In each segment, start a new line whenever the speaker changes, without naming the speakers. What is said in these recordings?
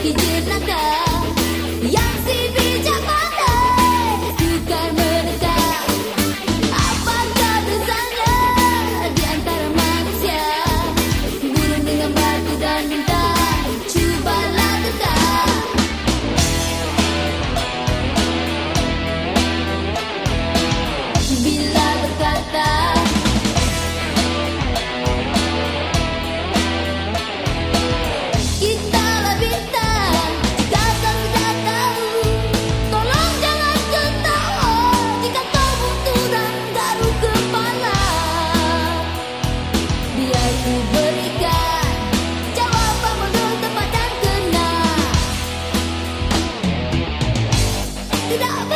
Pikir it up.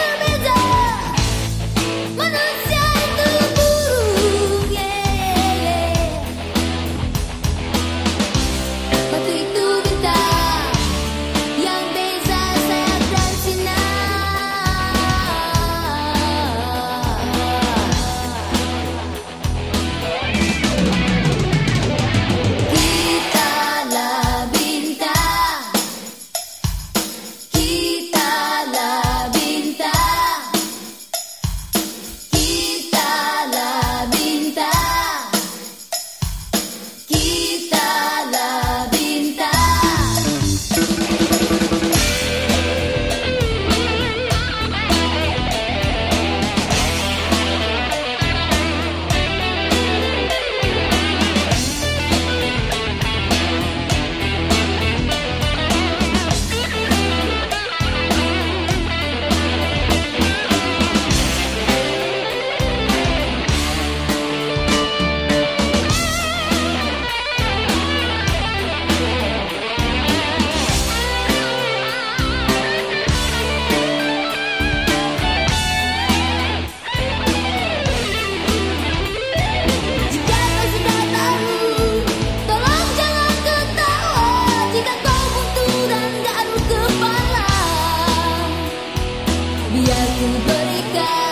biar ku berikan